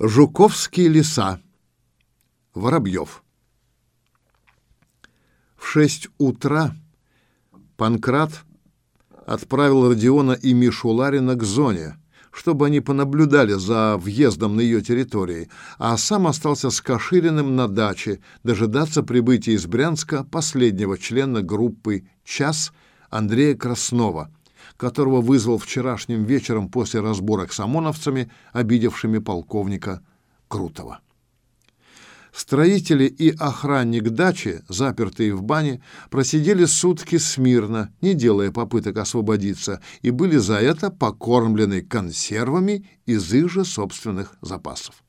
Жуковские леса. Воробьев. В шесть утра Панкрат отправил Родиона и Мишу Ларина к зоне, чтобы они понаблюдали за въездом на ее территории, а сам остался с Кашириным на даче дожидаться прибытия из Брянска последнего члена группы «Час» Андрея Краснова – которого вызвал вчерашним вечером после разборок с ОМОНовцами, обидевшими полковника Крутого. Строители и охранник дачи, запертые в бане, просидели сутки смирно, не делая попыток освободиться, и были за это покормлены консервами из их же собственных запасов.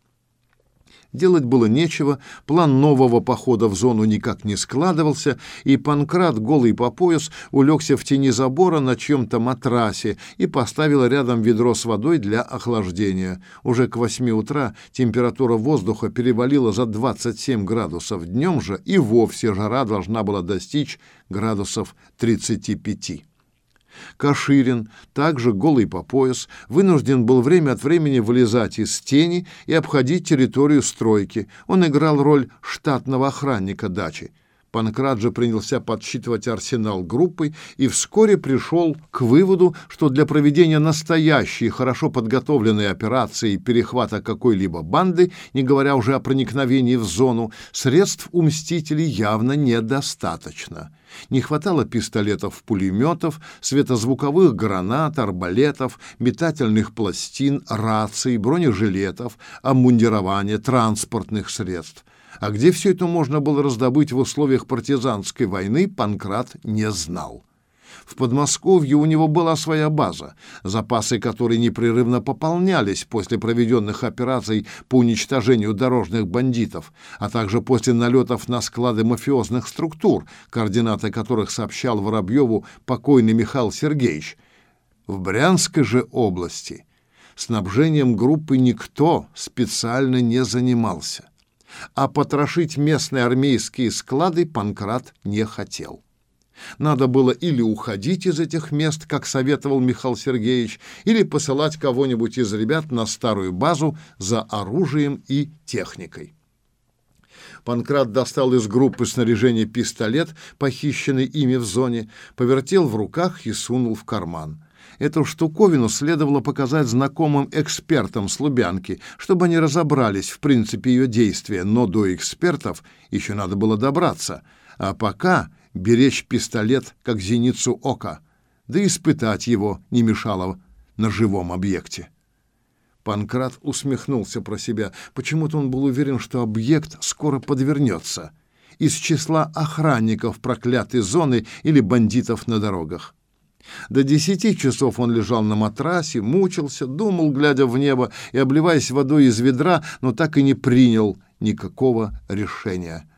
Делать было нечего, план нового похода в зону никак не складывался, и Панкрат, голый по пояс, улегся в тени забора на чьем-то матрасе и поставил рядом ведро с водой для охлаждения. Уже к восьми утра температура воздуха перевалила за 27 градусов, днем же и вовсе жара должна была достичь градусов 35. Каширин, также голый по пояс, вынужден был время от времени вылезать из тени и обходить территорию стройки. Он играл роль штатного охранника дачи. Панкрат же принялся подсчитывать арсенал группы и вскоре пришел к выводу, что для проведения настоящей, хорошо подготовленной операции перехвата какой-либо банды, не говоря уже о проникновении в зону, средств у «Мстителей» явно недостаточно. Не хватало пистолетов, пулеметов, светозвуковых гранат, арбалетов, метательных пластин, раций, бронежилетов, обмундирования, транспортных средств. А где все это можно было раздобыть в условиях партизанской войны, Панкрат не знал. В Подмосковье у него была своя база, запасы которой непрерывно пополнялись после проведенных операций по уничтожению дорожных бандитов, а также после налетов на склады мафиозных структур, координаты которых сообщал Воробьеву покойный Михаил Сергеевич. В Брянской же области снабжением группы никто специально не занимался а потрошить местные армейские склады Панкрат не хотел. Надо было или уходить из этих мест, как советовал Михаил Сергеевич, или посылать кого-нибудь из ребят на старую базу за оружием и техникой. Панкрат достал из группы снаряжения пистолет, похищенный ими в зоне, повертел в руках и сунул в карман. Эту штуковину следовало показать знакомым экспертам с Лубянки, чтобы они разобрались в принципе ее действия, но до экспертов еще надо было добраться. А пока беречь пистолет как зеницу ока, да испытать его не мешало на живом объекте. Панкрат усмехнулся про себя. Почему-то он был уверен, что объект скоро подвернется. Из числа охранников проклятой зоны или бандитов на дорогах. До десяти часов он лежал на матрасе, мучился, думал, глядя в небо и обливаясь водой из ведра, но так и не принял никакого решения.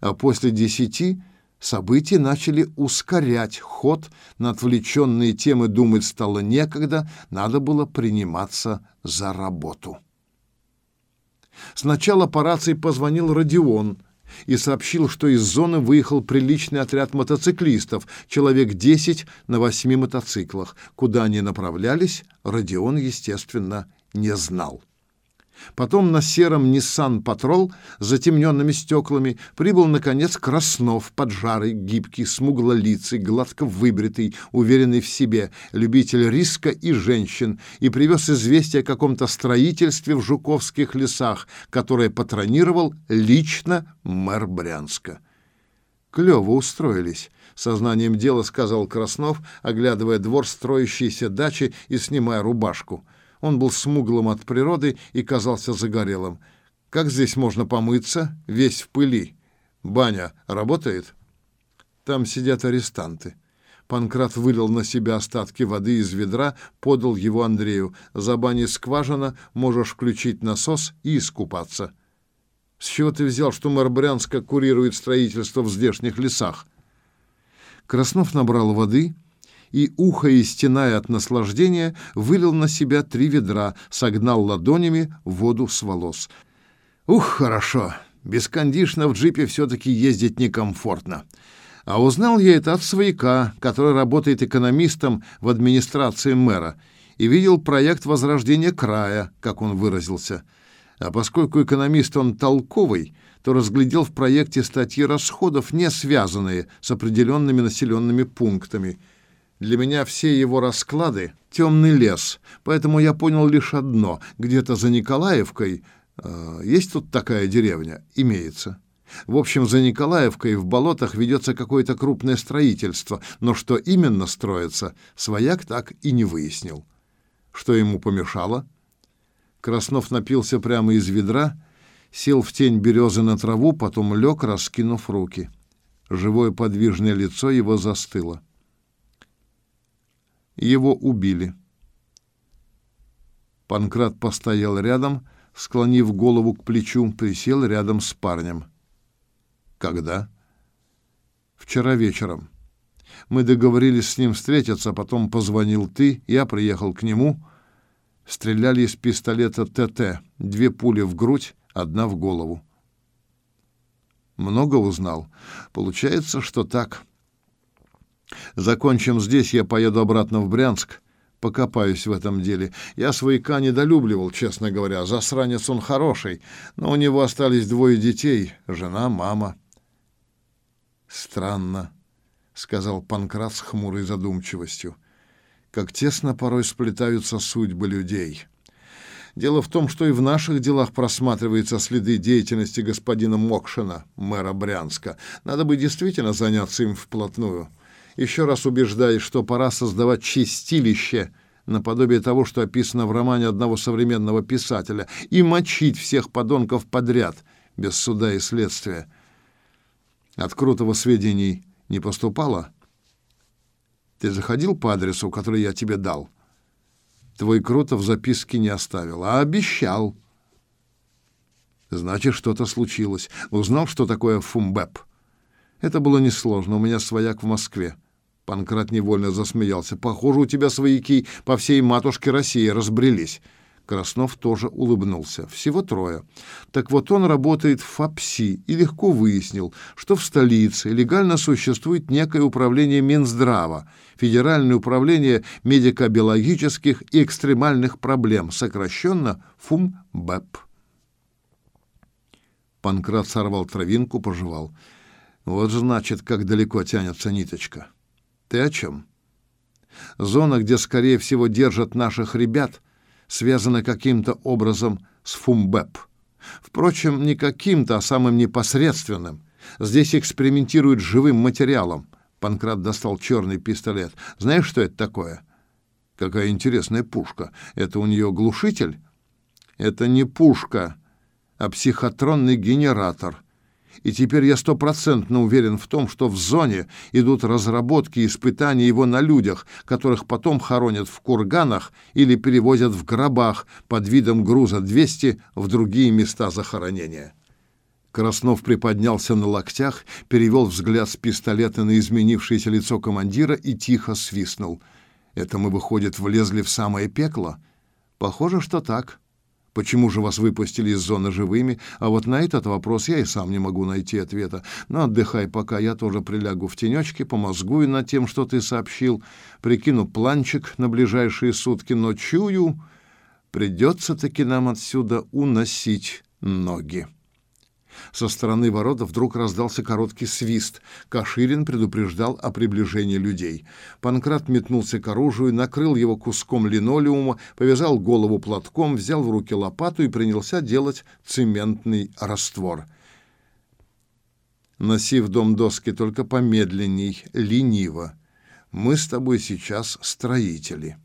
А после десяти события начали ускорять ход, на отвлеченные темы думать стало некогда, надо было приниматься за работу. Сначала по рации позвонил Родион, и сообщил, что из зоны выехал приличный отряд мотоциклистов, человек 10 на восьми мотоциклах. Куда они направлялись, Родион, естественно, не знал. Потом на сером Nissan Patrol с затемненными стеклами прибыл, наконец, Краснов, поджарый, гибкий, смуглолицый, гладко выбритый, уверенный в себе, любитель риска и женщин, и привез известие о каком-то строительстве в Жуковских лесах, которое патронировал лично мэр Брянска. Клево устроились. Сознанием дела сказал Краснов, оглядывая двор строящейся дачи и снимая рубашку. Он был смуглым от природы и казался загорелым. Как здесь можно помыться, весь в пыли? Баня работает? Там сидят арестанты. Панкрат вылил на себя остатки воды из ведра, подал его Андрею. За баней скважина, можешь включить насос и искупаться. С чего ты взял, что мэр Брянска курирует строительство в здешних лесах? Краснов набрал воды и, ухо стеная от наслаждения, вылил на себя три ведра, согнал ладонями воду с волос. «Ух, хорошо! Без кондишна в джипе все-таки ездить некомфортно. А узнал я это от свояка, который работает экономистом в администрации мэра, и видел проект возрождения края, как он выразился. А поскольку экономист он толковый, то разглядел в проекте статьи расходов, не связанные с определенными населенными пунктами. Для меня все его расклады — темный лес, поэтому я понял лишь одно — где-то за Николаевкой э, есть тут такая деревня? Имеется. В общем, за Николаевкой в болотах ведется какое-то крупное строительство, но что именно строится, свояк так и не выяснил. Что ему помешало? Краснов напился прямо из ведра, сел в тень березы на траву, потом лег, раскинув руки. Живое подвижное лицо его застыло. Его убили. Панкрат постоял рядом, склонив голову к плечу, присел рядом с парнем. Когда? Вчера вечером. Мы договорились с ним встретиться, потом позвонил ты, я приехал к нему. Стреляли из пистолета ТТ, две пули в грудь, одна в голову. Много узнал. Получается, что так. Закончим здесь, я поеду обратно в Брянск, покопаюсь в этом деле. Я свояка недолюбливал, честно говоря. Засранец он хороший, но у него остались двое детей, жена, мама. Странно, сказал Панкрат с хмурой задумчивостью. Как тесно порой сплетаются судьбы людей. Дело в том, что и в наших делах просматриваются следы деятельности господина Мокшина, мэра Брянска. Надо бы действительно заняться им вплотную. Еще раз убеждаюсь, что пора создавать чистилище наподобие того, что описано в романе одного современного писателя, и мочить всех подонков подряд, без суда и следствия. От Крутого сведений не поступало? Ты заходил по адресу, который я тебе дал? Твой Крутов записки не оставил, а обещал. Значит, что-то случилось. Узнал, что такое фумбэп? Это было несложно, у меня свояк в Москве. Панкрат невольно засмеялся. Похоже, у тебя свояки по всей матушке России разбрелись. Краснов тоже улыбнулся. Всего трое. Так вот, он работает в ФАПСИ и легко выяснил, что в столице легально существует некое управление Минздрава, Федеральное управление медико-биологических и экстремальных проблем, сокращенно ФУМБЭП. Панкрат сорвал травинку, пожевал. Вот значит, как далеко тянется ниточка. Ты о чем? Зона, где, скорее всего, держат наших ребят, связано каким-то образом с ФУМБЭП. Впрочем, не каким-то, а самым непосредственным. Здесь экспериментируют с живым материалом. Панкрат достал черный пистолет. Знаешь, что это такое? Какая интересная пушка. Это у нее глушитель? Это не пушка, а психотронный генератор и теперь я стопроцентно уверен в том, что в зоне идут разработки и испытания его на людях, которых потом хоронят в курганах или перевозят в гробах под видом груза 200 в другие места захоронения. Краснов приподнялся на локтях, перевел взгляд с пистолета на изменившееся лицо командира и тихо свистнул. «Это мы, выходит, влезли в самое пекло?» «Похоже, что так». Почему же вас выпустили из зоны живыми? А вот на этот вопрос я и сам не могу найти ответа. Но отдыхай пока, я тоже прилягу в тенечке, помозгую над тем, что ты сообщил, прикину планчик на ближайшие сутки, но чую, придется-таки нам отсюда уносить ноги. Со стороны ворот вдруг раздался короткий свист. Каширин предупреждал о приближении людей. Панкрат метнулся к оружию, накрыл его куском линолеума, повязал голову платком, взял в руки лопату и принялся делать цементный раствор. «Носи в дом доски только помедленней, лениво. Мы с тобой сейчас строители».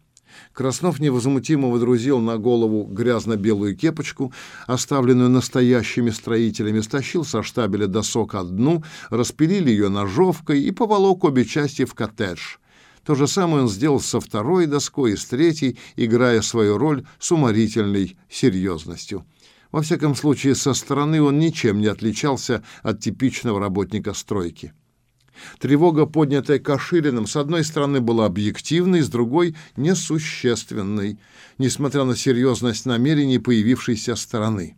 Краснов невозмутимо водрузил на голову грязно-белую кепочку, оставленную настоящими строителями, стащил со штабеля досок одну, распилили ее ножовкой и поволок обе части в коттедж. То же самое он сделал со второй доской и с третьей, играя свою роль с уморительной серьезностью. Во всяком случае, со стороны он ничем не отличался от типичного работника стройки. Тревога, поднятая Кашириным, с одной стороны была объективной, с другой — несущественной, несмотря на серьезность намерений появившейся стороны.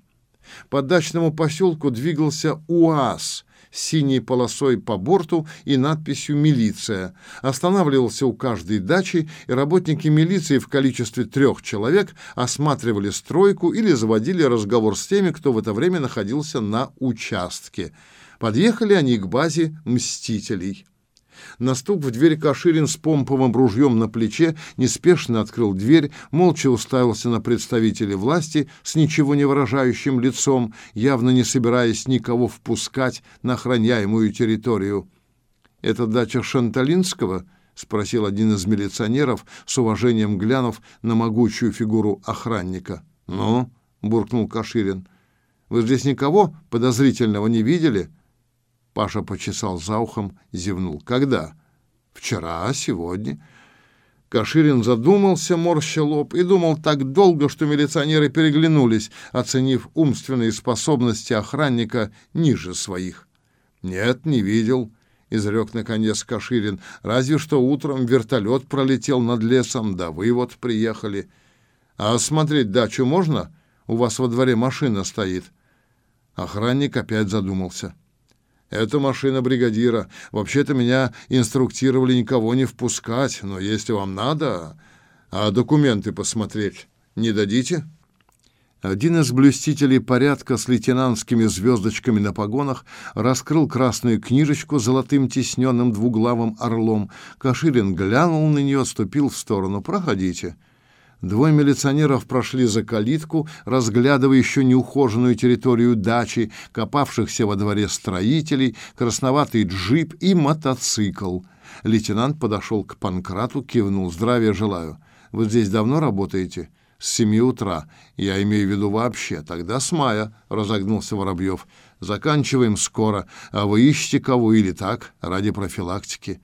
По дачному поселку двигался УАЗ, с синей полосой по борту и надписью «Милиция». Останавливался у каждой дачи, и работники милиции в количестве трех человек осматривали стройку или заводили разговор с теми, кто в это время находился на участке. Подъехали они к базе «Мстителей». На стук в дверь Каширин с помповым ружьем на плече неспешно открыл дверь, молча уставился на представителей власти с ничего не выражающим лицом, явно не собираясь никого впускать на охраняемую территорию. «Это дача Шанталинского?» — спросил один из милиционеров, с уважением глянув на могучую фигуру охранника. «Ну?» — буркнул Каширин. «Вы здесь никого подозрительного не видели?» Паша почесал за ухом, зевнул. «Когда?» «Вчера, а сегодня». Каширин задумался, морща лоб, и думал так долго, что милиционеры переглянулись, оценив умственные способности охранника ниже своих. «Нет, не видел», — изрек наконец Каширин. «Разве что утром вертолет пролетел над лесом, да вы вот приехали. А осмотреть дачу можно? У вас во дворе машина стоит». Охранник опять задумался. Это машина бригадира. Вообще-то меня инструктировали никого не впускать, но если вам надо, а документы посмотреть не дадите?» Один из блюстителей порядка с лейтенантскими звездочками на погонах раскрыл красную книжечку с золотым тисненным двуглавым орлом. Каширин глянул на нее, ступил в сторону. «Проходите». Двое милиционеров прошли за калитку, разглядывая еще неухоженную территорию дачи, копавшихся во дворе строителей, красноватый джип и мотоцикл. Лейтенант подошел к Панкрату, кивнул. «Здравия желаю. Вы здесь давно работаете?» «С семи утра. Я имею в виду вообще. Тогда с мая», — разогнулся Воробьев. «Заканчиваем скоро. А вы ищете кого или так, ради профилактики?»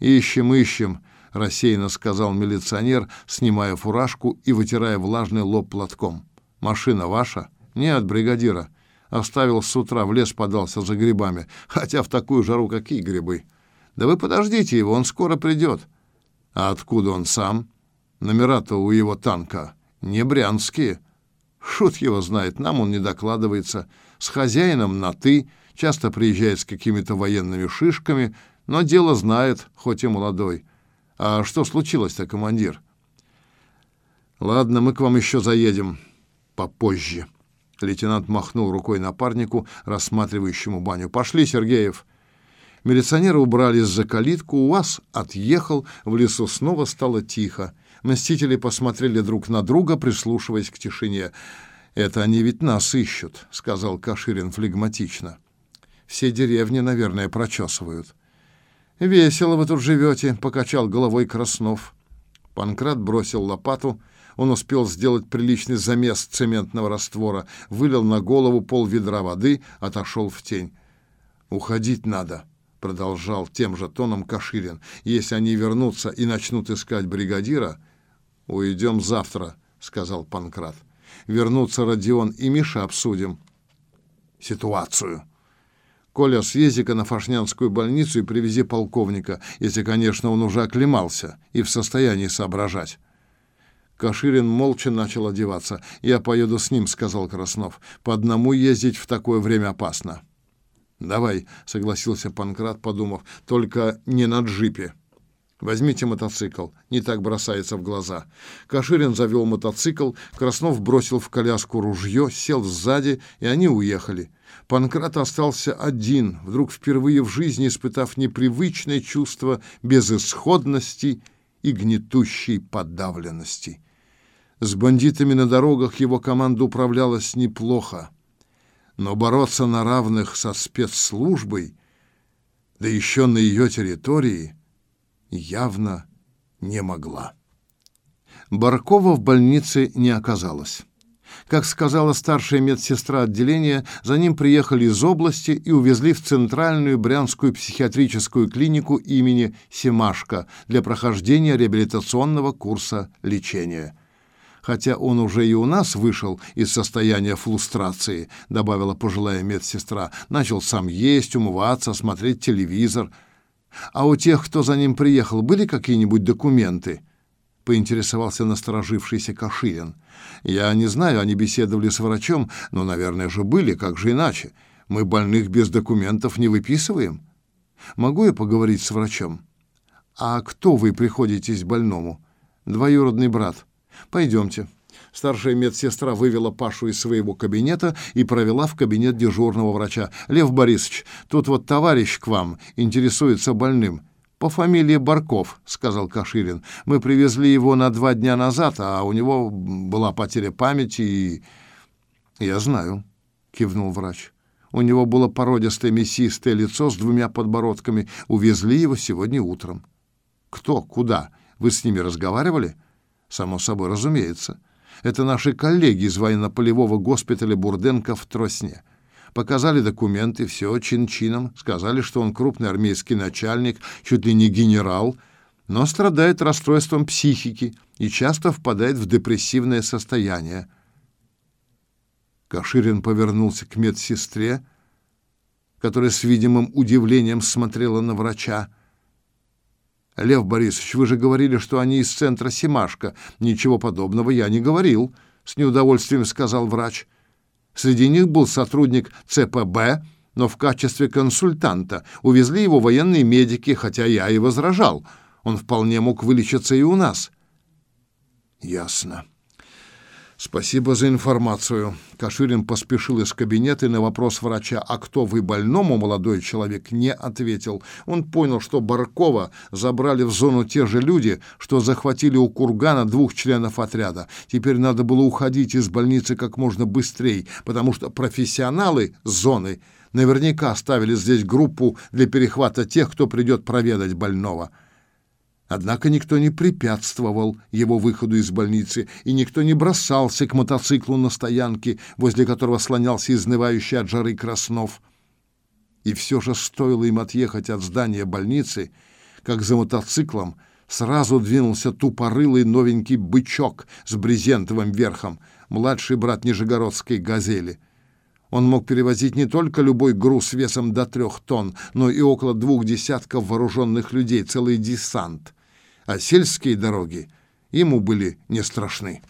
«Ищем, ищем», — рассеянно сказал милиционер, снимая фуражку и вытирая влажный лоб платком. «Машина ваша?» «Нет, бригадира. Оставил с утра, в лес подался за грибами. Хотя в такую жару какие грибы?» «Да вы подождите его, он скоро придет». «А откуда он сам?» «Номера-то у его танка не брянские». Шут его знает, нам он не докладывается. С хозяином на «ты», часто приезжает с какими-то военными шишками, но дело знает, хоть и молодой. А что случилось-то, командир? Ладно, мы к вам еще заедем попозже. Лейтенант махнул рукой напарнику, рассматривающему баню. Пошли, Сергеев. Милиционеры убрались за калитку, УАЗ отъехал, в лесу снова стало тихо. Мстители посмотрели друг на друга, прислушиваясь к тишине. «Это они ведь нас ищут», — сказал Каширин флегматично. «Все деревни, наверное, прочесывают». «Весело вы тут живете», — покачал головой Краснов. Панкрат бросил лопату. Он успел сделать приличный замес цементного раствора, вылил на голову пол ведра воды, отошел в тень. «Уходить надо», — продолжал тем же тоном Каширин. «Если они вернутся и начнут искать бригадира...» «Уйдем завтра», — сказал Панкрат. «Вернутся Родион и Миша обсудим». «Ситуацию», Коля, съезди-ка на Фашнянскую больницу и привези полковника, если, конечно, он уже оклемался и в состоянии соображать. Каширин молча начал одеваться. «Я поеду с ним», — сказал Краснов. «По одному ездить в такое время опасно». «Давай», — согласился Панкрат, подумав, — «только не на джипе». Возьмите мотоцикл, не так бросается в глаза. Каширин завел мотоцикл, Краснов бросил в коляску ружье, сел сзади, и они уехали. Панкрат остался один, вдруг впервые в жизни испытав непривычное чувство безысходности и гнетущей подавленности. С бандитами на дорогах его команда управлялась неплохо, но бороться на равных со спецслужбой, да еще на ее территории — явно не могла. Баркова в больнице не оказалось. Как сказала старшая медсестра отделения, за ним приехали из области и увезли в Центральную Брянскую психиатрическую клинику имени Семашко для прохождения реабилитационного курса лечения. Хотя он уже и у нас вышел из состояния флустрации, добавила пожилая медсестра, начал сам есть, умываться, смотреть телевизор – а у тех, кто за ним приехал, были какие-нибудь документы? Поинтересовался насторожившийся Каширин. Я не знаю, они беседовали с врачом, но, наверное же, были, как же иначе. Мы больных без документов не выписываем. Могу я поговорить с врачом? А кто вы приходитесь больному? Двоюродный брат. Пойдемте. Старшая медсестра вывела Пашу из своего кабинета и провела в кабинет дежурного врача. «Лев Борисович, тут вот товарищ к вам интересуется больным. По фамилии Барков», — сказал Каширин. «Мы привезли его на два дня назад, а у него была потеря памяти и...» «Я знаю», — кивнул врач. У него было породистое мясистое лицо с двумя подбородками. Увезли его сегодня утром. Кто? Куда? Вы с ними разговаривали? Само собой, разумеется. Это наши коллеги из военно-полевого госпиталя Бурденко в Тросне. Показали документы, все чин-чином, сказали, что он крупный армейский начальник, чуть ли не генерал, но страдает расстройством психики и часто впадает в депрессивное состояние. Каширин повернулся к медсестре, которая с видимым удивлением смотрела на врача. Лев Борисович, вы же говорили, что они из центра Семашка. Ничего подобного я не говорил, с неудовольствием сказал врач. Среди них был сотрудник ЦПБ, но в качестве консультанта. Увезли его военные медики, хотя я и возражал. Он вполне мог вылечиться и у нас. Ясно. Спасибо за информацию. Каширин поспешил из кабинета и на вопрос врача «А кто вы больному?» молодой человек не ответил. Он понял, что Баркова забрали в зону те же люди, что захватили у Кургана двух членов отряда. Теперь надо было уходить из больницы как можно быстрее, потому что профессионалы зоны наверняка оставили здесь группу для перехвата тех, кто придет проведать больного. Однако никто не препятствовал его выходу из больницы, и никто не бросался к мотоциклу на стоянке, возле которого слонялся изнывающий от жары Краснов. И все же стоило им отъехать от здания больницы, как за мотоциклом сразу двинулся тупорылый новенький бычок с брезентовым верхом, младший брат Нижегородской «Газели». Он мог перевозить не только любой груз весом до трех тонн, но и около двух десятков вооруженных людей, целый десант а сельские дороги ему были не страшны.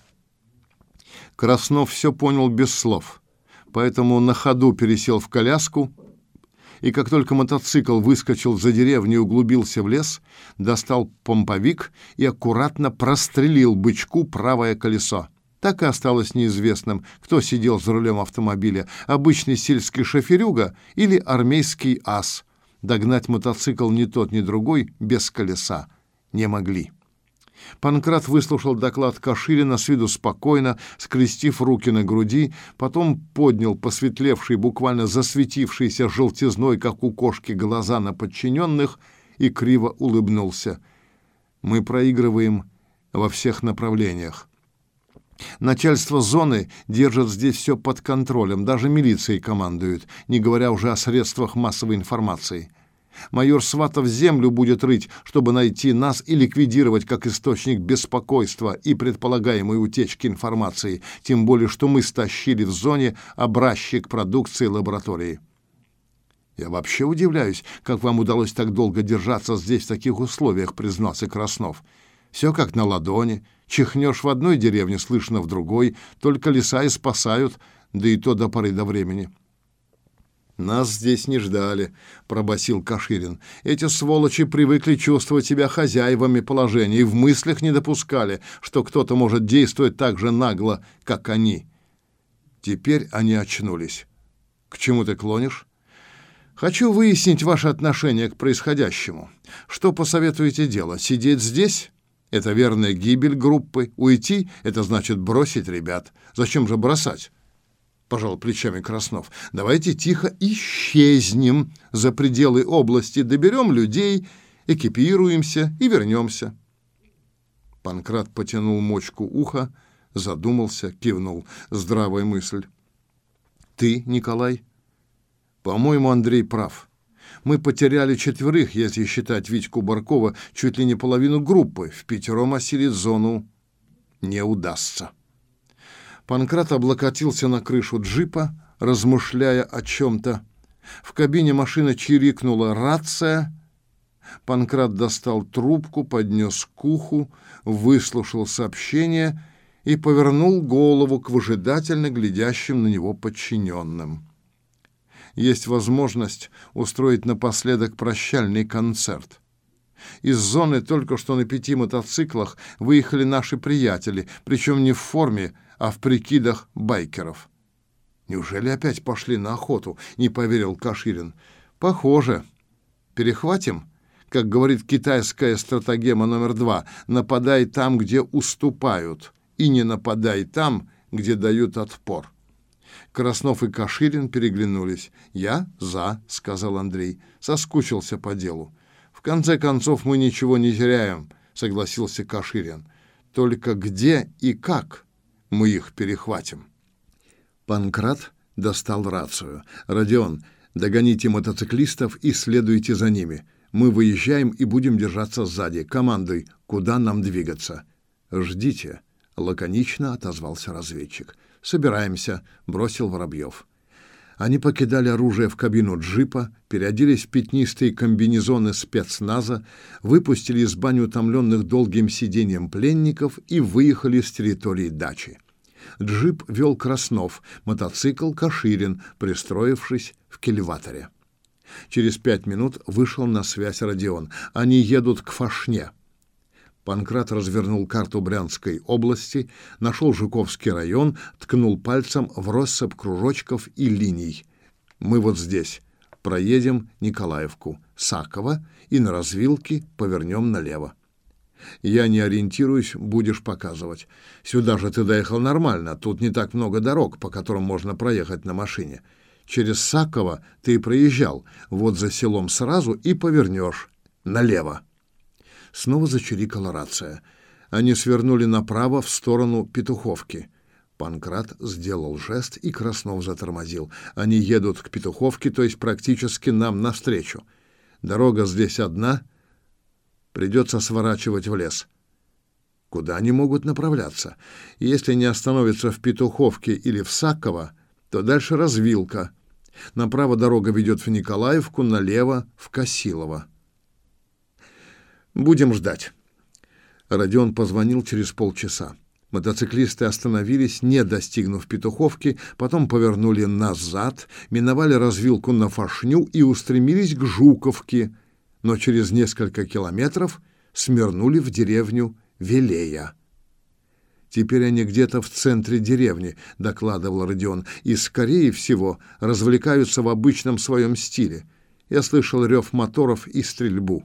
Краснов все понял без слов, поэтому на ходу пересел в коляску, и как только мотоцикл выскочил за деревню и углубился в лес, достал помповик и аккуратно прострелил бычку правое колесо. Так и осталось неизвестным, кто сидел за рулем автомобиля, обычный сельский шоферюга или армейский ас. Догнать мотоцикл ни тот, ни другой без колеса не могли. Панкрат выслушал доклад Каширина с виду спокойно, скрестив руки на груди, потом поднял посветлевший, буквально засветившийся желтизной, как у кошки, глаза на подчиненных и криво улыбнулся. «Мы проигрываем во всех направлениях. Начальство зоны держит здесь все под контролем, даже милицией командует, не говоря уже о средствах массовой информации. Майор Сватов землю будет рыть, чтобы найти нас и ликвидировать как источник беспокойства и предполагаемой утечки информации, тем более что мы стащили в зоне образчик продукции лаборатории. Я вообще удивляюсь, как вам удалось так долго держаться здесь в таких условиях, признался Краснов. Все как на ладони. Чихнешь в одной деревне, слышно в другой, только леса и спасают, да и то до поры до времени. «Нас здесь не ждали», — пробасил Каширин. «Эти сволочи привыкли чувствовать себя хозяевами положения и в мыслях не допускали, что кто-то может действовать так же нагло, как они». Теперь они очнулись. «К чему ты клонишь?» «Хочу выяснить ваше отношение к происходящему. Что посоветуете делать? Сидеть здесь?» Это верная гибель группы. Уйти — это значит бросить ребят. Зачем же бросать? — пожал плечами Краснов. «Давайте тихо исчезнем за пределы области, доберем людей, экипируемся и вернемся». Панкрат потянул мочку уха, задумался, кивнул. Здравая мысль. «Ты, Николай?» «По-моему, Андрей прав. Мы потеряли четверых, если считать Витьку Баркова, чуть ли не половину группы. В пятером осилить зону не удастся». Панкрат облокотился на крышу джипа, размышляя о чем-то. В кабине машины чирикнула рация. Панкрат достал трубку, поднес к уху, выслушал сообщение и повернул голову к выжидательно глядящим на него подчиненным. есть возможность устроить напоследок прощальный концерт. Из зоны только что на пяти мотоциклах выехали наши приятели, причем не в форме, а в прикидах байкеров. Неужели опять пошли на охоту? Не поверил Каширин. Похоже. Перехватим? Как говорит китайская стратегема номер два, нападай там, где уступают, и не нападай там, где дают отпор. Краснов и Каширин переглянулись. «Я за», — сказал Андрей. Соскучился по делу. «В конце концов, мы ничего не теряем», — согласился Каширин. «Только где и как мы их перехватим?» Панкрат достал рацию. «Родион, догоните мотоциклистов и следуйте за ними. Мы выезжаем и будем держаться сзади. Командуй, куда нам двигаться?» «Ждите», — лаконично отозвался разведчик. «Собираемся», — бросил Воробьев. Они покидали оружие в кабину джипа, переоделись в пятнистые комбинезоны спецназа, выпустили из бани утомленных долгим сидением пленников и выехали с территории дачи. Джип вел Краснов, мотоцикл Каширин, пристроившись в кельваторе. Через пять минут вышел на связь Родион. Они едут к Фашне. Панкрат развернул карту Брянской области, нашел Жуковский район, ткнул пальцем в россыпь кружочков и линий. «Мы вот здесь. Проедем Николаевку, Саково и на развилке повернем налево. Я не ориентируюсь, будешь показывать. Сюда же ты доехал нормально, тут не так много дорог, по которым можно проехать на машине. Через Саково ты проезжал, вот за селом сразу и повернешь налево». Снова зачирикала рация. Они свернули направо в сторону Петуховки. Панкрат сделал жест, и Краснов затормозил. Они едут к Петуховке, то есть практически нам навстречу. Дорога здесь одна, придется сворачивать в лес. Куда они могут направляться? Если не остановятся в Петуховке или в Саково, то дальше развилка. Направо дорога ведет в Николаевку, налево — в Косилово. Будем ждать. Родион позвонил через полчаса. Мотоциклисты остановились, не достигнув Петуховки, потом повернули назад, миновали развилку на Фашню и устремились к Жуковке, но через несколько километров смирнули в деревню Велея. «Теперь они где-то в центре деревни», — докладывал Родион, «и, скорее всего, развлекаются в обычном своем стиле. Я слышал рев моторов и стрельбу».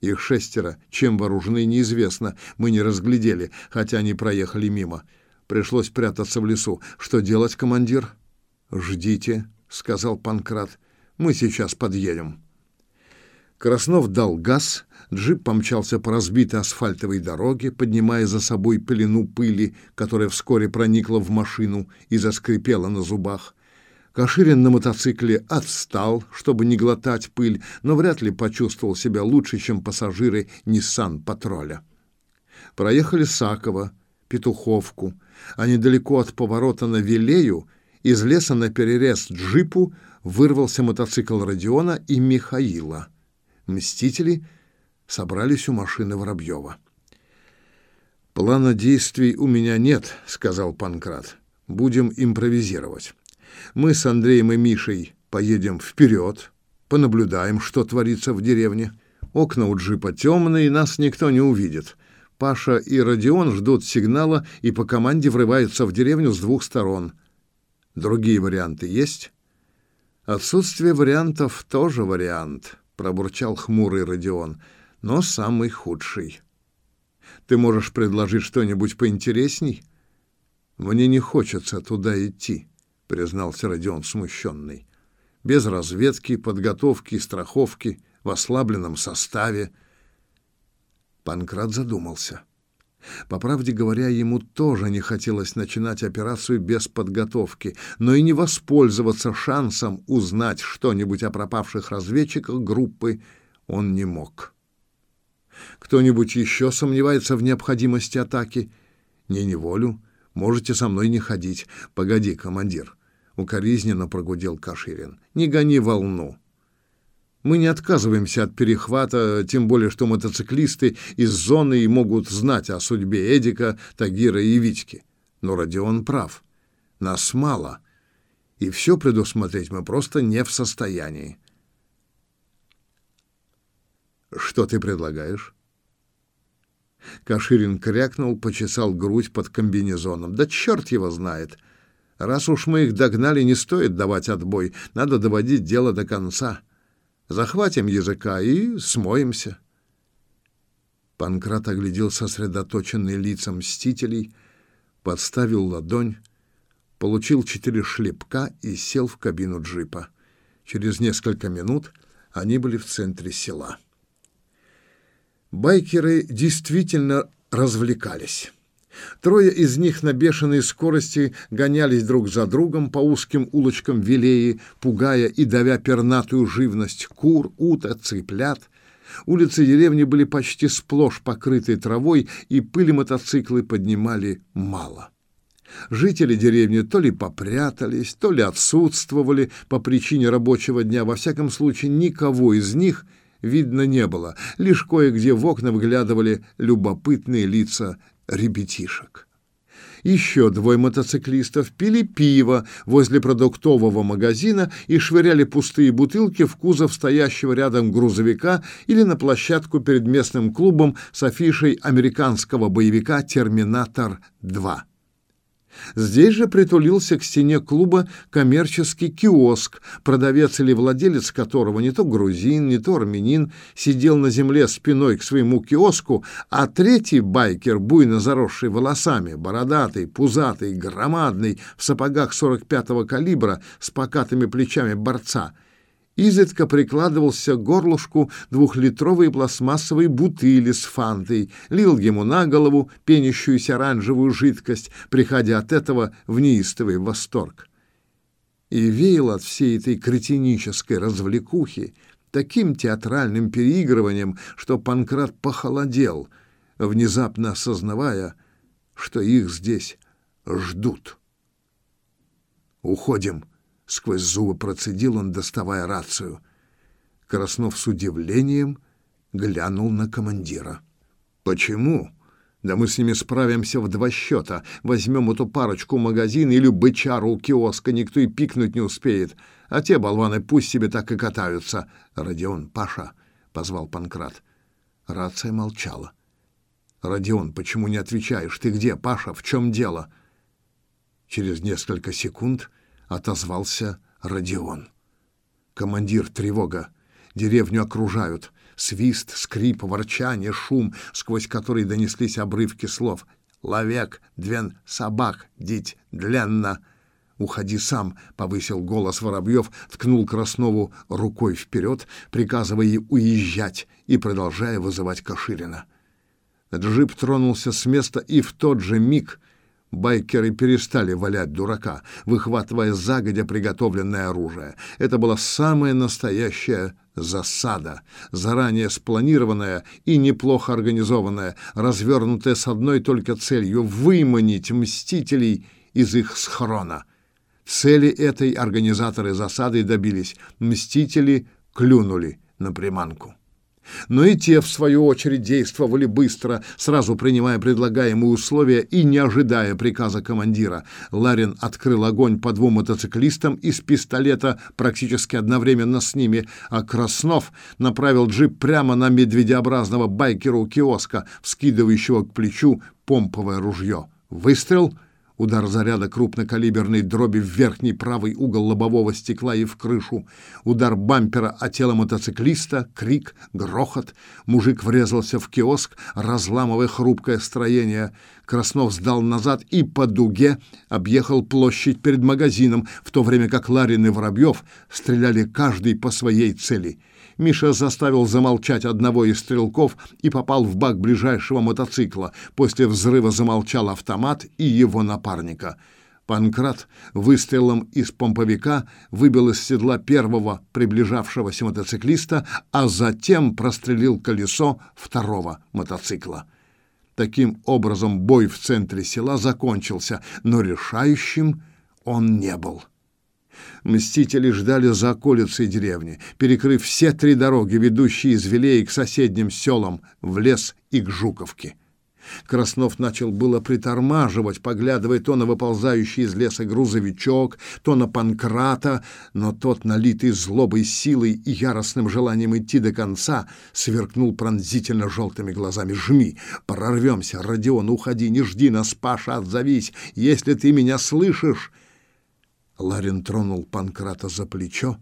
Их шестеро. Чем вооружены, неизвестно. Мы не разглядели, хотя они проехали мимо. Пришлось прятаться в лесу. Что делать, командир? Ждите, сказал Панкрат. Мы сейчас подъедем. Краснов дал газ, джип помчался по разбитой асфальтовой дороге, поднимая за собой пелену пыли, которая вскоре проникла в машину и заскрипела на зубах. Каширин на мотоцикле отстал, чтобы не глотать пыль, но вряд ли почувствовал себя лучше, чем пассажиры Ниссан-патроля. Проехали Саково, Петуховку, а недалеко от поворота на Вилею из леса на перерез джипу вырвался мотоцикл Родиона и Михаила. Мстители собрались у машины Воробьева. «Плана действий у меня нет», — сказал Панкрат. «Будем импровизировать». Мы с Андреем и Мишей поедем вперед, понаблюдаем, что творится в деревне. Окна у джипа темные, нас никто не увидит. Паша и Родион ждут сигнала и по команде врываются в деревню с двух сторон. Другие варианты есть? Отсутствие вариантов тоже вариант, пробурчал хмурый Родион, но самый худший. Ты можешь предложить что-нибудь поинтересней? Мне не хочется туда идти признался Родион смущенный. Без разведки, подготовки и страховки, в ослабленном составе. Панкрат задумался. По правде говоря, ему тоже не хотелось начинать операцию без подготовки, но и не воспользоваться шансом узнать что-нибудь о пропавших разведчиках группы он не мог. Кто-нибудь еще сомневается в необходимости атаки? Не неволю. Можете со мной не ходить. Погоди, командир укоризненно прогудел Каширин. Не гони волну. Мы не отказываемся от перехвата, тем более что мотоциклисты из зоны и могут знать о судьбе Эдика, Тагира и Витьки. Но Родион прав. Нас мало. и все предусмотреть мы просто не в состоянии. Что ты предлагаешь? Каширин крякнул, почесал грудь под комбинезоном. Да черт его знает. Раз уж мы их догнали, не стоит давать отбой. Надо доводить дело до конца. Захватим языка и смоемся. Панкрат оглядел сосредоточенные лица мстителей, подставил ладонь, получил четыре шлепка и сел в кабину джипа. Через несколько минут они были в центре села. Байкеры действительно развлекались. Трое из них на бешеной скорости гонялись друг за другом по узким улочкам Вилеи, пугая и давя пернатую живность кур, ута, цыплят. Улицы деревни были почти сплошь покрыты травой, и пыли мотоциклы поднимали мало. Жители деревни то ли попрятались, то ли отсутствовали по причине рабочего дня. Во всяком случае, никого из них – видно не было, лишь кое-где в окна выглядывали любопытные лица ребятишек. Еще двое мотоциклистов пили пиво возле продуктового магазина и швыряли пустые бутылки в кузов стоящего рядом грузовика или на площадку перед местным клубом с афишей американского боевика «Терминатор 2». Здесь же притулился к стене клуба коммерческий киоск, продавец или владелец которого не то грузин, не то армянин сидел на земле спиной к своему киоску, а третий байкер, буйно заросший волосами, бородатый, пузатый, громадный, в сапогах 45-го калибра с покатыми плечами борца — изредка прикладывался к горлышку двухлитровой пластмассовой бутыли с фантой, лил ему на голову пенящуюся оранжевую жидкость, приходя от этого в неистовый восторг. И веял от всей этой кретинической развлекухи таким театральным переигрыванием, что Панкрат похолодел, внезапно осознавая, что их здесь ждут. «Уходим», Сквозь зубы процедил он, доставая рацию. Краснов с удивлением глянул на командира. «Почему? Да мы с ними справимся в два счета. Возьмем эту парочку магазин или бычару у киоска, никто и пикнуть не успеет. А те болваны пусть себе так и катаются. Родион, Паша!» — позвал Панкрат. Рация молчала. «Родион, почему не отвечаешь? Ты где, Паша? В чем дело?» Через несколько секунд отозвался Родион. Командир, тревога. Деревню окружают. Свист, скрип, ворчание, шум, сквозь который донеслись обрывки слов. «Ловек, двен, собак, дить, дленно!» «Уходи сам!» — повысил голос Воробьев, ткнул Краснову рукой вперед, приказывая уезжать и продолжая вызывать Каширина. Джип тронулся с места, и в тот же миг Байкеры перестали валять дурака, выхватывая загодя приготовленное оружие. Это была самая настоящая засада, заранее спланированная и неплохо организованная, развернутая с одной только целью — выманить мстителей из их схрона. Цели этой организаторы засады добились. Мстители клюнули на приманку. Но и те, в свою очередь, действовали быстро, сразу принимая предлагаемые условия и не ожидая приказа командира. Ларин открыл огонь по двум мотоциклистам из пистолета практически одновременно с ними, а Краснов направил джип прямо на медведеобразного байкера у киоска, вскидывающего к плечу помповое ружье. Выстрел — Удар заряда крупнокалиберной дроби в верхний правый угол лобового стекла и в крышу. Удар бампера о тело мотоциклиста, крик, грохот. Мужик врезался в киоск, разламывая хрупкое строение. Краснов сдал назад и по дуге объехал площадь перед магазином, в то время как Ларин и Воробьев стреляли каждый по своей цели — Миша заставил замолчать одного из стрелков и попал в бак ближайшего мотоцикла. После взрыва замолчал автомат и его напарника. Панкрат выстрелом из помповика выбил из седла первого приближавшегося мотоциклиста, а затем прострелил колесо второго мотоцикла. Таким образом, бой в центре села закончился, но решающим он не был. Мстители ждали за околицей деревни, перекрыв все три дороги, ведущие из Вилеи к соседним селам, в лес и к Жуковке. Краснов начал было притормаживать, поглядывая то на выползающий из леса грузовичок, то на Панкрата, но тот, налитый злобой, силой и яростным желанием идти до конца, сверкнул пронзительно желтыми глазами. «Жми! Прорвемся! Родион, уходи! Не жди нас, Паша! Отзовись! Если ты меня слышишь!» Ларин тронул Панкрата за плечо.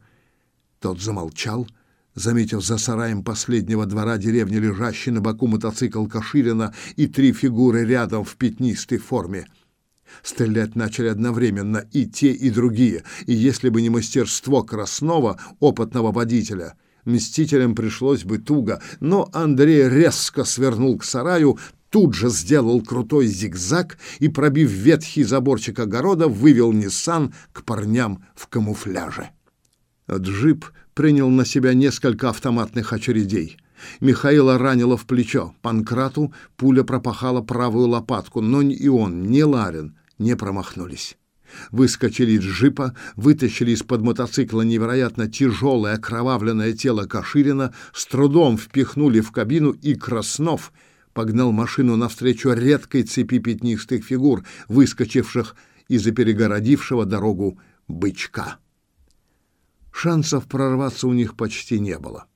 Тот замолчал — заметив за сараем последнего двора деревни лежащий на боку мотоцикл Каширина и три фигуры рядом в пятнистой форме. Стрелять начали одновременно и те, и другие, и если бы не мастерство Краснова, опытного водителя, мстителям пришлось бы туго, но Андрей резко свернул к сараю, тут же сделал крутой зигзаг и, пробив ветхий заборчик огорода, вывел Ниссан к парням в камуфляже. Джип принял на себя несколько автоматных очередей. Михаила ранило в плечо. Панкрату пуля пропахала правую лопатку, но и он, ни Ларин не промахнулись. Выскочили из джипа, вытащили из-под мотоцикла невероятно тяжелое окровавленное тело Каширина, с трудом впихнули в кабину, и Краснов погнал машину навстречу редкой цепи пятнистых фигур, выскочивших из-за дорогу бычка. Шансов прорваться у них почти не было.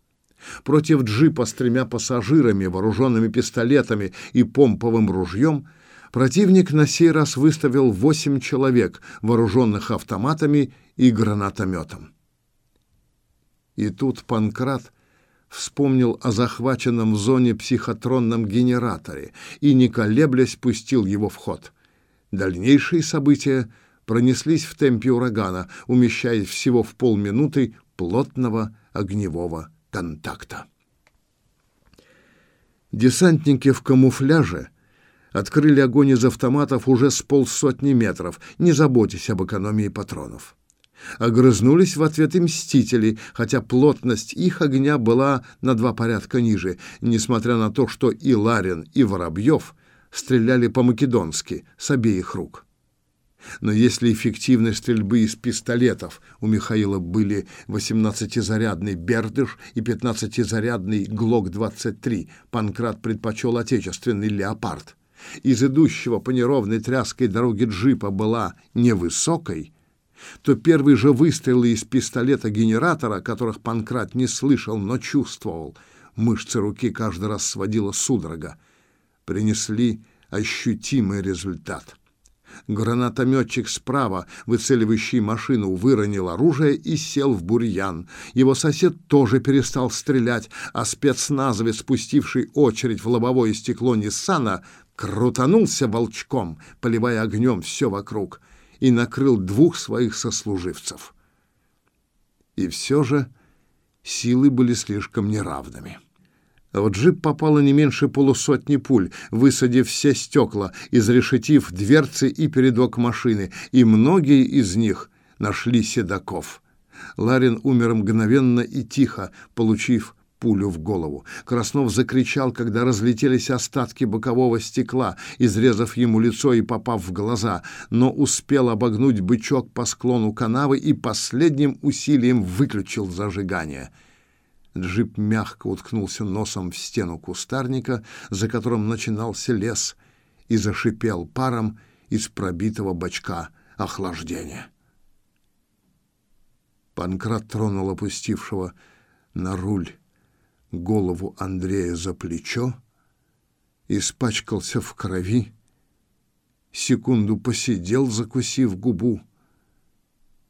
Против джипа с тремя пассажирами, вооруженными пистолетами и помповым ружьем, противник на сей раз выставил восемь человек, вооруженных автоматами и гранатометом. И тут Панкрат вспомнил о захваченном в зоне психотронном генераторе и, не колеблясь, пустил его в ход. Дальнейшие события пронеслись в темпе урагана, умещаясь всего в полминуты плотного огневого контакта. Десантники в камуфляже открыли огонь из автоматов уже с полсотни метров, не заботясь об экономии патронов. Огрызнулись в ответ и мстители, хотя плотность их огня была на два порядка ниже, несмотря на то, что и Ларин, и Воробьев стреляли по-македонски с обеих рук. Но если эффективность стрельбы из пистолетов у Михаила были 18-зарядный Бердыш и 15-зарядный ГЛОК-23, Панкрат предпочел отечественный «Леопард». Из идущего по неровной тряской дороге джипа была невысокой, то первый же выстрелы из пистолета-генератора, которых Панкрат не слышал, но чувствовал, мышцы руки каждый раз сводила судорога, принесли ощутимый результат. Гранатометчик справа, выцеливающий машину, выронил оружие и сел в бурьян. Его сосед тоже перестал стрелять, а спецназовец, спустивший очередь в лобовое стекло Ниссана, крутанулся волчком, поливая огнем все вокруг, и накрыл двух своих сослуживцев. И все же силы были слишком неравными. В джип попало не меньше полусотни пуль, высадив все стекла, изрешетив дверцы и передок машины, и многие из них нашли седаков. Ларин умер мгновенно и тихо, получив пулю в голову. Краснов закричал, когда разлетелись остатки бокового стекла, изрезав ему лицо и попав в глаза, но успел обогнуть бычок по склону канавы и последним усилием выключил зажигание — Джип мягко уткнулся носом в стену кустарника, за которым начинался лес, и зашипел паром из пробитого бачка охлаждения. Панкрат тронул опустившего на руль голову Андрея за плечо, испачкался в крови, секунду посидел, закусив губу,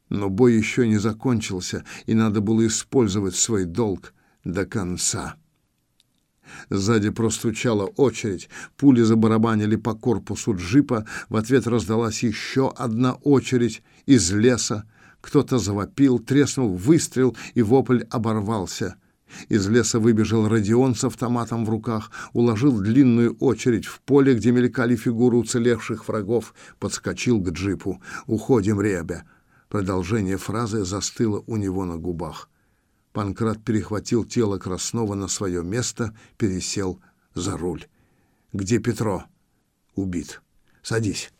но бой еще не закончился, и надо было использовать свой долг до конца. Сзади простучала очередь, пули забарабанили по корпусу джипа, в ответ раздалась еще одна очередь из леса. Кто-то завопил, треснул выстрел, и вопль оборвался. Из леса выбежал Родион с автоматом в руках, уложил длинную очередь в поле, где мелькали фигуры уцелевших врагов, подскочил к джипу. «Уходим, ребя!» Продолжение фразы застыло у него на губах. Панкрат перехватил тело Краснова на свое место, пересел за руль. «Где Петро?» «Убит. Садись».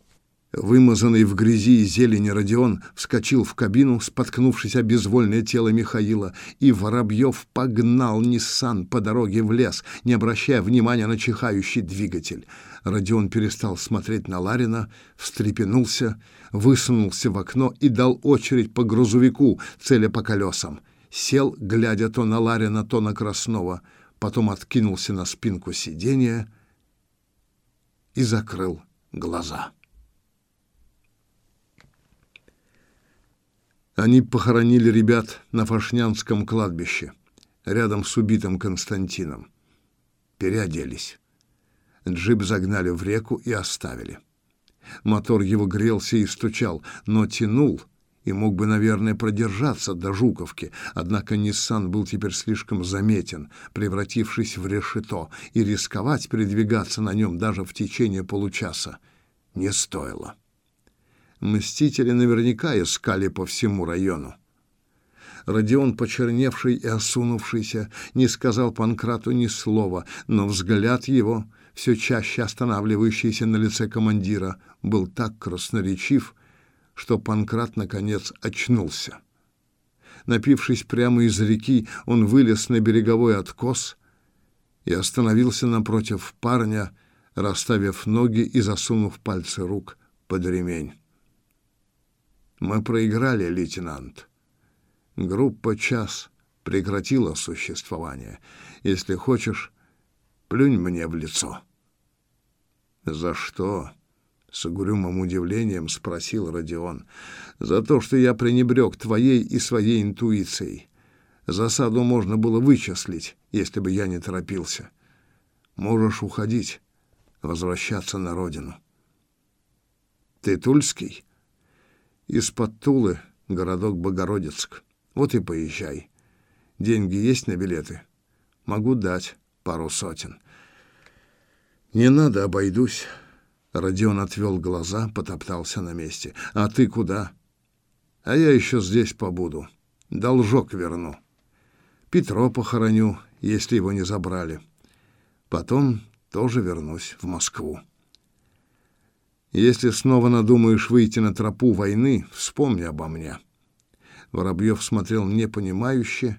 Вымазанный в грязи и зелени Родион вскочил в кабину, споткнувшись о безвольное тело Михаила, и Воробьев погнал Ниссан по дороге в лес, не обращая внимания на чихающий двигатель. Родион перестал смотреть на Ларина, встрепенулся, высунулся в окно и дал очередь по грузовику, целя по колесам. Сел, глядя то на Ларина, то на Краснова, потом откинулся на спинку сиденья и закрыл глаза. Они похоронили ребят на Фашнянском кладбище, рядом с убитым Константином. Переоделись. Джип загнали в реку и оставили. Мотор его грелся и стучал, но тянул и мог бы, наверное, продержаться до Жуковки, однако Ниссан был теперь слишком заметен, превратившись в решето, и рисковать передвигаться на нем даже в течение получаса не стоило. Мстители наверняка искали по всему району. Родион, почерневший и осунувшийся, не сказал Панкрату ни слова, но взгляд его, все чаще останавливающийся на лице командира, был так красноречив, что Панкрат, наконец, очнулся. Напившись прямо из реки, он вылез на береговой откос и остановился напротив парня, расставив ноги и засунув пальцы рук под ремень. «Мы проиграли, лейтенант», Группа «Час» прекратила существование. Если хочешь, плюнь мне в лицо». «За что?» — с угрюмым удивлением спросил Родион. «За то, что я пренебрег твоей и своей интуицией. Засаду можно было вычислить, если бы я не торопился. Можешь уходить, возвращаться на родину». «Ты Тульский?» «Из-под Тулы, городок Богородицк». Вот и поезжай. Деньги есть на билеты? Могу дать пару сотен. Не надо, обойдусь. Родион отвел глаза, потоптался на месте. А ты куда? А я еще здесь побуду. Должок верну. Петро похороню, если его не забрали. Потом тоже вернусь в Москву. Если снова надумаешь выйти на тропу войны, вспомни обо мне. Воробьев смотрел непонимающе,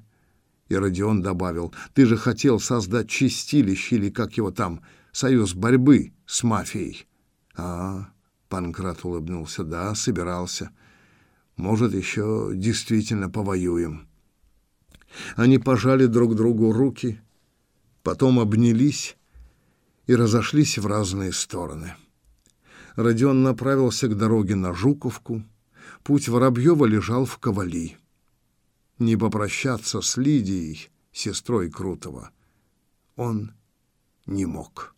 и Родион добавил, «Ты же хотел создать чистилище или, как его там, союз борьбы с мафией». «А, — Панкрат улыбнулся, — да, собирался. Может, еще действительно повоюем». Они пожали друг другу руки, потом обнялись и разошлись в разные стороны. Родион направился к дороге на Жуковку, Путь Воробьева лежал в Ковали. Не попрощаться с Лидией, сестрой Крутого, он не мог.